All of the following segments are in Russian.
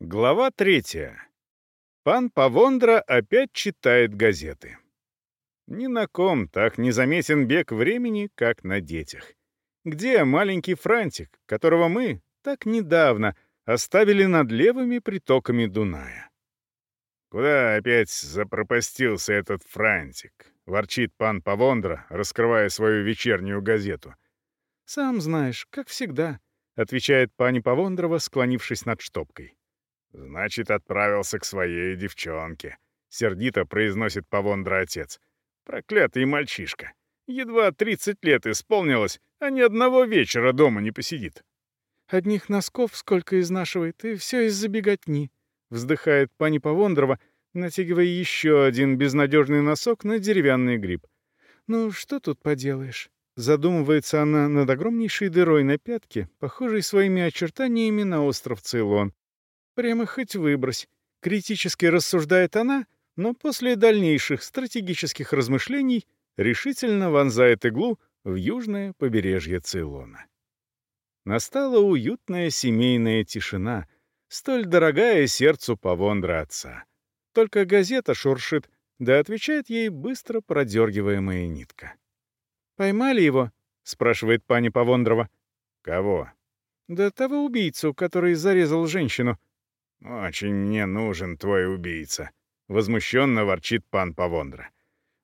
Глава третья. Пан Павондра опять читает газеты. Ни на ком так не заметен бег времени, как на детях. Где маленький Франтик, которого мы так недавно оставили над левыми притоками Дуная? «Куда опять запропастился этот Франтик?» — ворчит пан Павондра, раскрывая свою вечернюю газету. «Сам знаешь, как всегда», — отвечает пани Павондрова, склонившись над штопкой. «Значит, отправился к своей девчонке», — сердито произносит Павондра отец. «Проклятый мальчишка. Едва тридцать лет исполнилось, а ни одного вечера дома не посидит». «Одних носков сколько изнашивает, и все из-за беготни», — вздыхает пани Павондрова, натягивая еще один безнадежный носок на деревянный гриб. «Ну, что тут поделаешь?» Задумывается она над огромнейшей дырой на пятке, похожей своими очертаниями на остров Цейлон, Прямо хоть выбрось. Критически рассуждает она, но после дальнейших стратегических размышлений решительно вонзает иглу в южное побережье Цейлона. Настала уютная семейная тишина, столь дорогая сердцу Павондра отца. Только газета шуршит, да отвечает ей быстро продергиваемая нитка. «Поймали его?» — спрашивает пани Павондрова. «Кого?» «Да того убийцу, который зарезал женщину. «Очень мне нужен твой убийца», — возмущенно ворчит пан Павондра.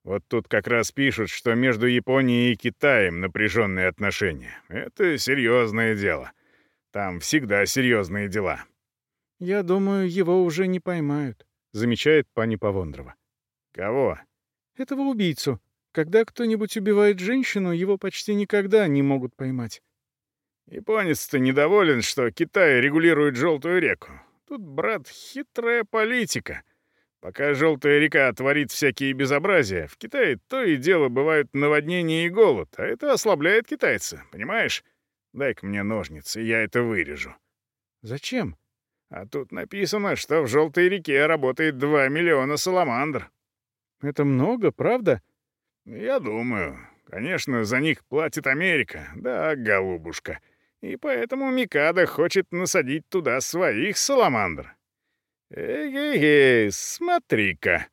«Вот тут как раз пишут, что между Японией и Китаем напряженные отношения. Это серьезное дело. Там всегда серьезные дела». «Я думаю, его уже не поймают», — замечает пани Павондрова. «Кого?» «Этого убийцу. Когда кто-нибудь убивает женщину, его почти никогда не могут поймать». «Японец-то недоволен, что Китай регулирует Желтую реку. Тут, брат, хитрая политика. Пока Желтая река творит всякие безобразия, в Китае то и дело бывают наводнения и голод, а это ослабляет китайца, понимаешь? Дай-ка мне ножницы, я это вырежу. Зачем? А тут написано, что в Желтой реке работает 2 миллиона саламандр. Это много, правда? Я думаю. Конечно, за них платит Америка. Да, голубушка. И поэтому Микада хочет насадить туда своих саламандр. Эй-эй-эй, смотри-ка.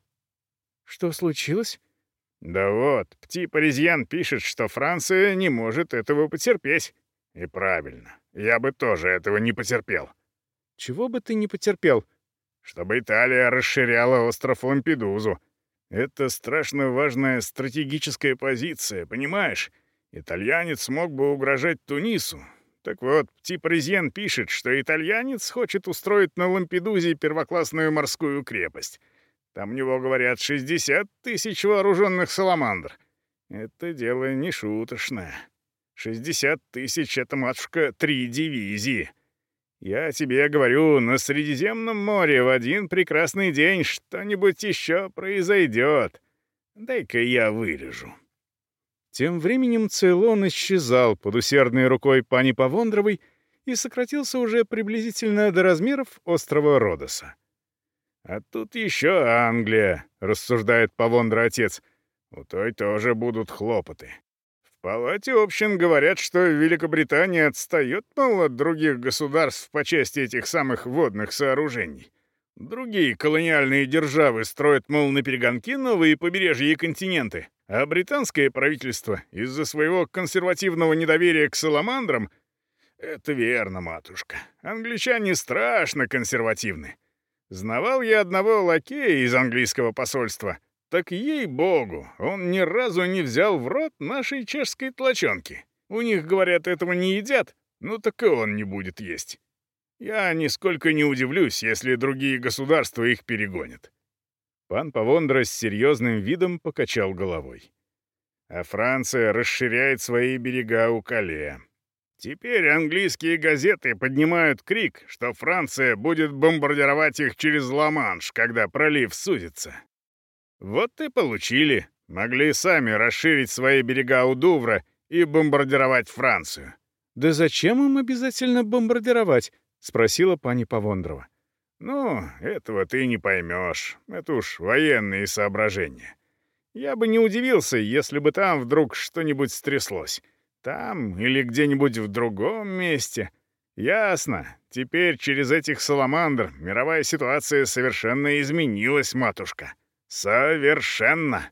Что случилось? Да вот, Пти-Паризьян пишет, что Франция не может этого потерпеть. И правильно, я бы тоже этого не потерпел. Чего бы ты не потерпел? Чтобы Италия расширяла остров Лампедузу. Это страшно важная стратегическая позиция, понимаешь? Итальянец мог бы угрожать Тунису, так вот, Типрезьен пишет, что итальянец хочет устроить на Лампедузе первоклассную морскую крепость. Там у него, говорят, 60 тысяч вооруженных саламандр. Это дело не шуточное. 60 тысяч — это, матушка, три дивизии. Я тебе говорю, на Средиземном море в один прекрасный день что-нибудь еще произойдет. Дай-ка я вырежу. Тем временем Цейлон исчезал под усердной рукой пани Павондровой и сократился уже приблизительно до размеров острова Родоса. «А тут еще Англия», — рассуждает Павондра отец. «У той тоже будут хлопоты. В палате общин говорят, что Великобритания отстает, мол, от других государств по части этих самых водных сооружений. Другие колониальные державы строят, мол, на новые побережья и континенты, а британское правительство из-за своего консервативного недоверия к саламандрам... Это верно, матушка. Англичане страшно консервативны. Знавал я одного лакея из английского посольства. Так ей-богу, он ни разу не взял в рот нашей чешской тлачонки. У них, говорят, этого не едят, ну так и он не будет есть. Я нисколько не удивлюсь, если другие государства их перегонят. Пан Павондра с серьезным видом покачал головой. А Франция расширяет свои берега у Кале. Теперь английские газеты поднимают крик, что Франция будет бомбардировать их через Ла-Манш, когда пролив сузится. Вот и получили. Могли сами расширить свои берега у Дувра и бомбардировать Францию. «Да зачем им обязательно бомбардировать?» — спросила пани Павондрова. «Ну, этого ты не поймешь. Это уж военные соображения. Я бы не удивился, если бы там вдруг что-нибудь стряслось. Там или где-нибудь в другом месте. Ясно. Теперь через этих саламандр мировая ситуация совершенно изменилась, матушка. Совершенно.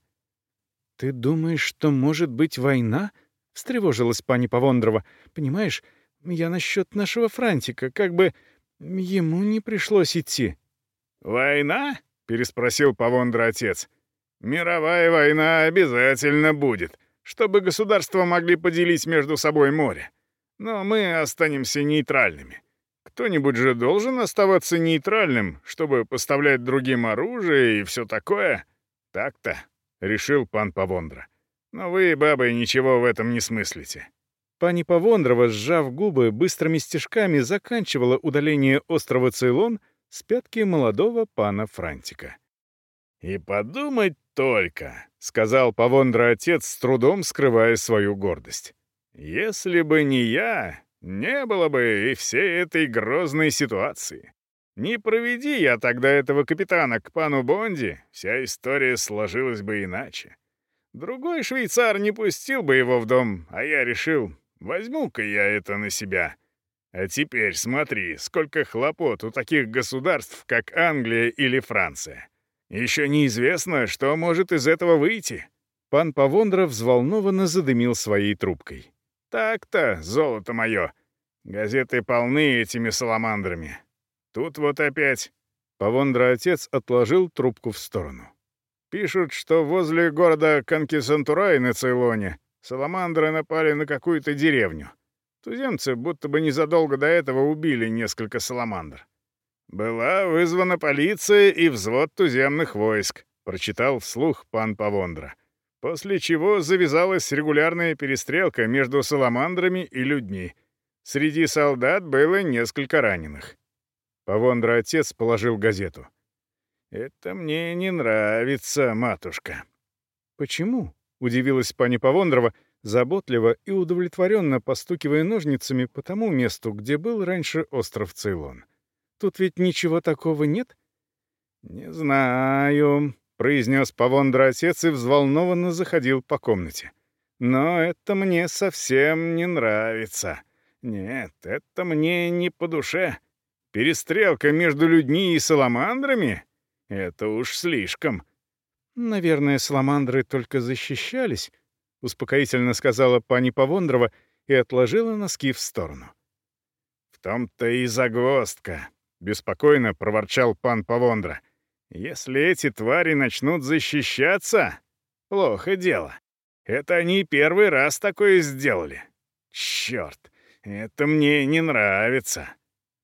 «Ты думаешь, что может быть война?» — встревожилась пани Павондрова. «Понимаешь, я насчет нашего Франтика, как бы ему не пришлось идти». «Война?» — переспросил Павондра отец. «Мировая война обязательно будет, чтобы государства могли поделить между собой море. Но мы останемся нейтральными. Кто-нибудь же должен оставаться нейтральным, чтобы поставлять другим оружие и все такое. Так-то». — решил пан Павондра. «Но вы, бабы, ничего в этом не смыслите». Пани Павондрова, сжав губы, быстрыми стежками заканчивала удаление острова Цейлон с пятки молодого пана Франтика. «И подумать только», — сказал Павондра отец, с трудом скрывая свою гордость. «Если бы не я, не было бы и всей этой грозной ситуации. Не проведи я тогда этого капитана к пану Бонди, вся история сложилась бы иначе. Другой швейцар не пустил бы его в дом, а я решил, возьму-ка я это на себя. А теперь смотри, сколько хлопот у таких государств, как Англия или Франция. Еще неизвестно, что может из этого выйти. Пан Павондра взволнованно задымил своей трубкой. «Так-то, золото мое. Газеты полны этими саламандрами. Тут вот опять...» Павондра отец отложил трубку в сторону. «Пишут, что возле города Конкисантурай на Цейлоне саламандры напали на какую-то деревню. Туземцы будто бы незадолго до этого убили несколько саламандр. «Была вызвана полиция и взвод туземных войск», — прочитал вслух пан Павондра. После чего завязалась регулярная перестрелка между саламандрами и людьми. Среди солдат было несколько раненых. Павондра отец положил газету. «Это мне не нравится, матушка». «Почему?» — удивилась пани Павондрова, заботливо и удовлетворенно постукивая ножницами по тому месту, где был раньше остров Цейлон. «Тут ведь ничего такого нет?» «Не знаю», — произнес Павондра отец и взволнованно заходил по комнате. «Но это мне совсем не нравится. Нет, это мне не по душе. Перестрелка между людьми и саламандрами? Это уж слишком. Наверное, саламандры только защищались, успокоительно сказала пани Павондрова и отложила носки в сторону. В том-то и загвоздка, беспокойно проворчал пан Павондра. Если эти твари начнут защищаться, плохо дело. Это они первый раз такое сделали. Черт, это мне не нравится.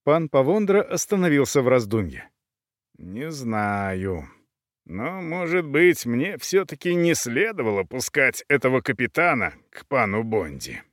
Пан Павондра остановился в раздумье. «Не знаю. Но, может быть, мне все-таки не следовало пускать этого капитана к пану Бонди».